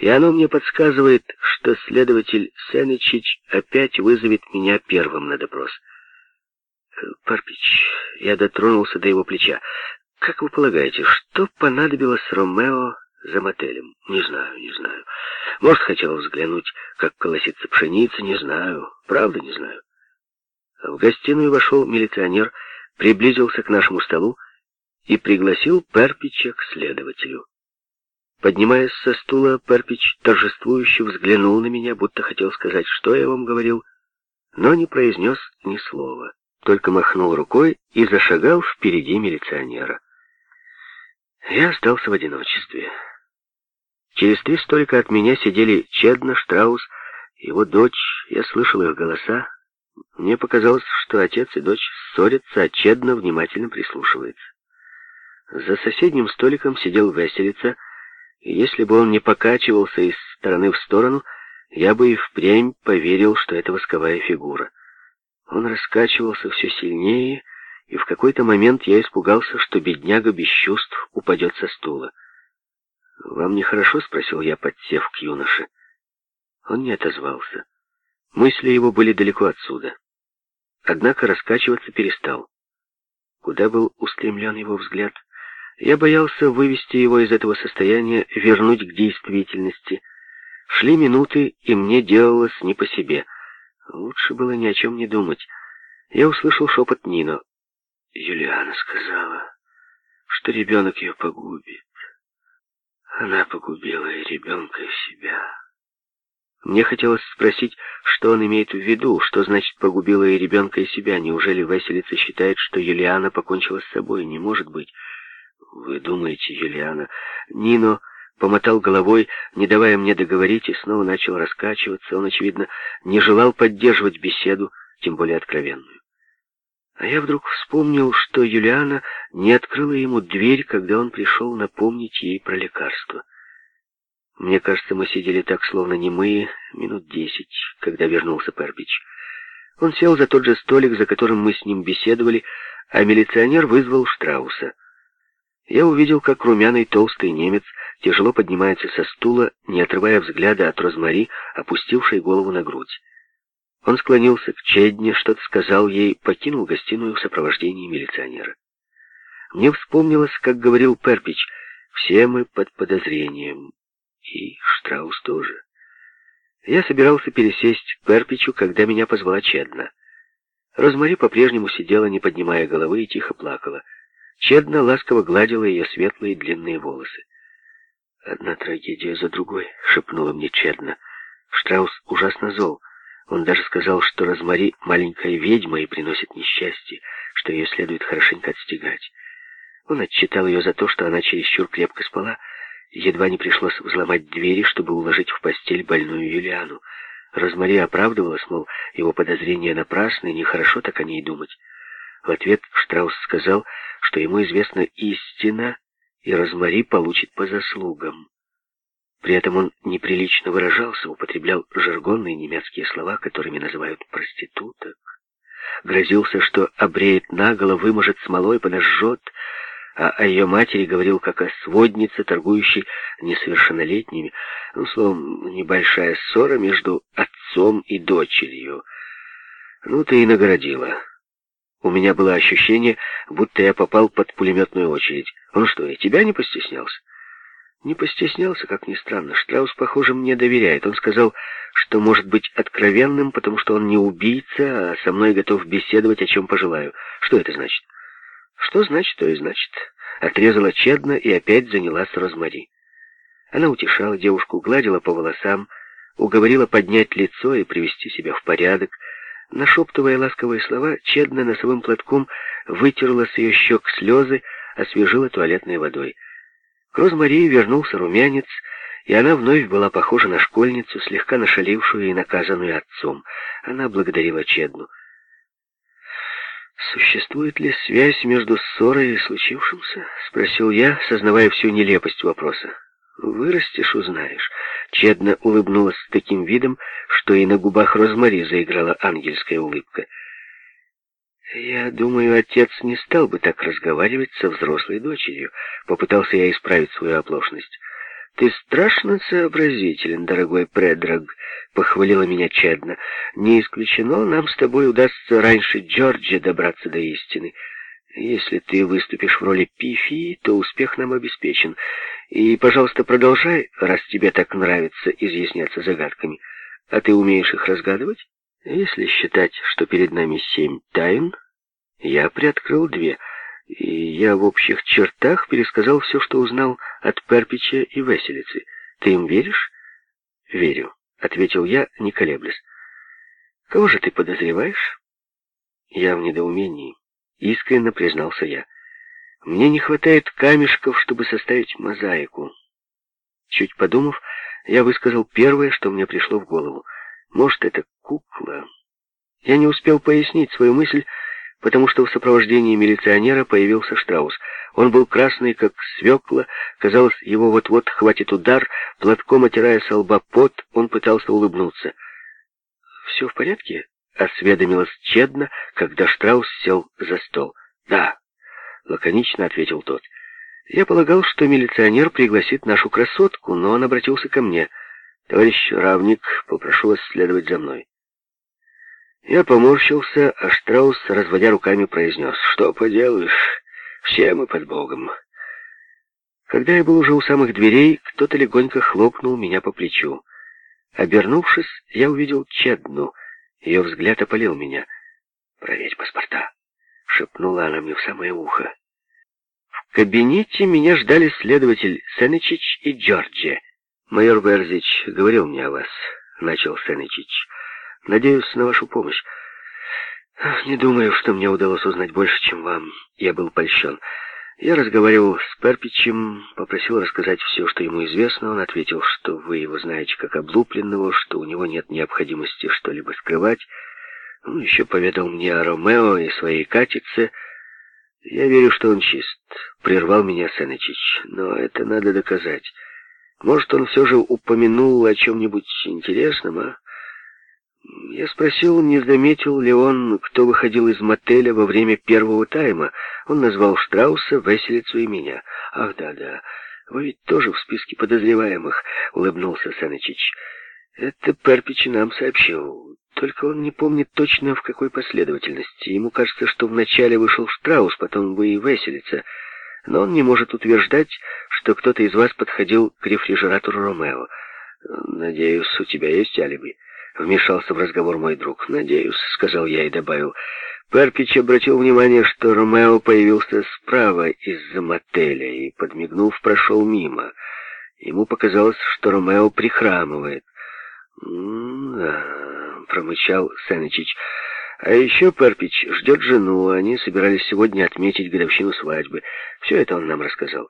И оно мне подсказывает, что следователь Сенечич опять вызовет меня первым на допрос. Парпич, я дотронулся до его плеча. Как вы полагаете, что понадобилось Ромео за мотелем? Не знаю, не знаю. Может, хотел взглянуть, как колосится пшеница, не знаю. Правда, не знаю. В гостиную вошел милиционер, приблизился к нашему столу и пригласил Перпича к следователю. Поднимаясь со стула, Перпич торжествующе взглянул на меня, будто хотел сказать, что я вам говорил, но не произнес ни слова, только махнул рукой и зашагал впереди милиционера. Я остался в одиночестве. Через три столика от меня сидели Чедна, Штраус, его дочь, я слышал их голоса. Мне показалось, что отец и дочь ссорятся, а Чедна внимательно прислушивается. За соседним столиком сидел Веселица, если бы он не покачивался из стороны в сторону, я бы и впрямь поверил, что это восковая фигура. Он раскачивался все сильнее, и в какой-то момент я испугался, что бедняга без чувств упадет со стула. «Вам нехорошо?» — спросил я, подсев к юноше. Он не отозвался. Мысли его были далеко отсюда. Однако раскачиваться перестал. Куда был устремлен его взгляд? Я боялся вывести его из этого состояния, вернуть к действительности. Шли минуты, и мне делалось не по себе. Лучше было ни о чем не думать. Я услышал шепот Нино. Юлиана сказала, что ребенок ее погубит. Она погубила и ребенка, и себя. Мне хотелось спросить, что он имеет в виду, что значит погубила и ребенка, и себя. Неужели Василица считает, что Юлиана покончила с собой? Не может быть. Вы думаете, Юлиана... Нино помотал головой, не давая мне договорить, и снова начал раскачиваться. Он, очевидно, не желал поддерживать беседу, тем более откровенную. А я вдруг вспомнил, что Юлиана не открыла ему дверь, когда он пришел напомнить ей про лекарство. Мне кажется, мы сидели так, словно немые, минут десять, когда вернулся Пербич. Он сел за тот же столик, за которым мы с ним беседовали, а милиционер вызвал Штрауса. Я увидел, как румяный толстый немец тяжело поднимается со стула, не отрывая взгляда от Розмари, опустившей голову на грудь. Он склонился к Чедне, что-то сказал ей, покинул гостиную в сопровождении милиционера. Мне вспомнилось, как говорил Перпич, все мы под подозрением. И Штраус тоже. Я собирался пересесть к Перпичу, когда меня позвала Чедна. Розмари по-прежнему сидела, не поднимая головы, и тихо плакала. Чедна ласково гладила ее светлые длинные волосы. «Одна трагедия за другой», — шепнула мне Чедна. Штраус ужасно зол. Он даже сказал, что Розмари — маленькая ведьма и приносит несчастье, что ее следует хорошенько отстегать. Он отчитал ее за то, что она чересчур крепко спала, едва не пришлось взломать двери, чтобы уложить в постель больную Юлиану. Розмари оправдывалась, мол, его подозрения напрасны, нехорошо так о ней думать. В ответ Штраус сказал, что ему известна истина, и Розмари получит по заслугам. При этом он неприлично выражался, употреблял жаргонные немецкие слова, которыми называют проституток. Грозился, что обреет наголо, выможет смолой, подожжет, а о ее матери говорил как о своднице, торгующей несовершеннолетними. Ну, словом, небольшая ссора между отцом и дочерью. Ну, ты и наградила. У меня было ощущение, будто я попал под пулеметную очередь. Он что, и тебя не постеснялся? Не постеснялся, как ни странно. Штраус, похоже, мне доверяет. Он сказал, что может быть откровенным, потому что он не убийца, а со мной готов беседовать, о чем пожелаю. Что это значит? Что значит, то и значит. Отрезала чедно и опять занялась Розмари. Она утешала девушку, гладила по волосам, уговорила поднять лицо и привести себя в порядок, Нашептывая ласковые слова, Чедна носовым платком вытерла с ее щек слезы, освежила туалетной водой. К Розмарии вернулся румянец, и она вновь была похожа на школьницу, слегка нашалившую и наказанную отцом. Она благодарила Чедну. «Существует ли связь между ссорой и случившимся?» — спросил я, сознавая всю нелепость вопроса. «Вырастешь, узнаешь». Чедно улыбнулась с таким видом, что и на губах Розмари заиграла ангельская улыбка. «Я думаю, отец не стал бы так разговаривать со взрослой дочерью», — попытался я исправить свою оплошность. «Ты страшно сообразителен, дорогой Предраг», — похвалила меня Чедна. «Не исключено, нам с тобой удастся раньше Джорджа добраться до истины. Если ты выступишь в роли Пифии, то успех нам обеспечен. И, пожалуйста, продолжай, раз тебе так нравится изъясняться загадками. А ты умеешь их разгадывать? Если считать, что перед нами семь тайн, я приоткрыл две — и я в общих чертах пересказал все, что узнал от Перпича и Веселицы. Ты им веришь? Верю, ответил я, не колеблясь. Кого же ты подозреваешь? Я в недоумении. Искренне признался я. Мне не хватает камешков, чтобы составить мозаику. Чуть подумав, я высказал первое, что мне пришло в голову. Может, это кукла? Я не успел пояснить свою мысль, потому что в сопровождении милиционера появился Штраус. Он был красный, как свекла, казалось, его вот-вот хватит удар, платком отирая со лба пот, он пытался улыбнуться. «Все в порядке?» — осведомилась Чедно, когда Штраус сел за стол. «Да», — лаконично ответил тот. «Я полагал, что милиционер пригласит нашу красотку, но он обратился ко мне. Товарищ Равник, попрошу вас следовать за мной». Я поморщился, а Штраус, разводя руками, произнес, «Что поделаешь, все мы под Богом». Когда я был уже у самых дверей, кто-то легонько хлопнул меня по плечу. Обернувшись, я увидел Чедну. Ее взгляд опалил меня. «Проверь паспорта», — шепнула она мне в самое ухо. Кабинете меня ждали следователь Сенечич и Джорджи. «Майор Берзич говорил мне о вас», — начал Сенечич. Надеюсь на вашу помощь. Не думаю, что мне удалось узнать больше, чем вам. Я был польщен. Я разговаривал с Перпичем, попросил рассказать все, что ему известно. Он ответил, что вы его знаете как облупленного, что у него нет необходимости что-либо скрывать. Он еще поведал мне о Ромео и своей Катице. Я верю, что он чист. Прервал меня Сенечич. Но это надо доказать. Может, он все же упомянул о чем-нибудь интересном, а? Я спросил, не заметил ли он, кто выходил из мотеля во время первого тайма. Он назвал Штрауса, Веселицу и меня. «Ах, да-да, вы ведь тоже в списке подозреваемых», — улыбнулся Санычич. «Это Перпич нам сообщил. Только он не помнит точно, в какой последовательности. Ему кажется, что вначале вышел Штраус, потом вы и Веселица. Но он не может утверждать, что кто-то из вас подходил к рефрижератору Ромео. Надеюсь, у тебя есть алиби?» Вмешался в разговор мой друг. «Надеюсь», — сказал я и добавил. Перпич обратил внимание, что Ромео появился справа из-за мотеля и, подмигнув, прошел мимо. Ему показалось, что Ромео прихрамывает. «Да», — промычал Сенечич. «А еще Перпич ждет жену, они собирались сегодня отметить годовщину свадьбы. Все это он нам рассказал».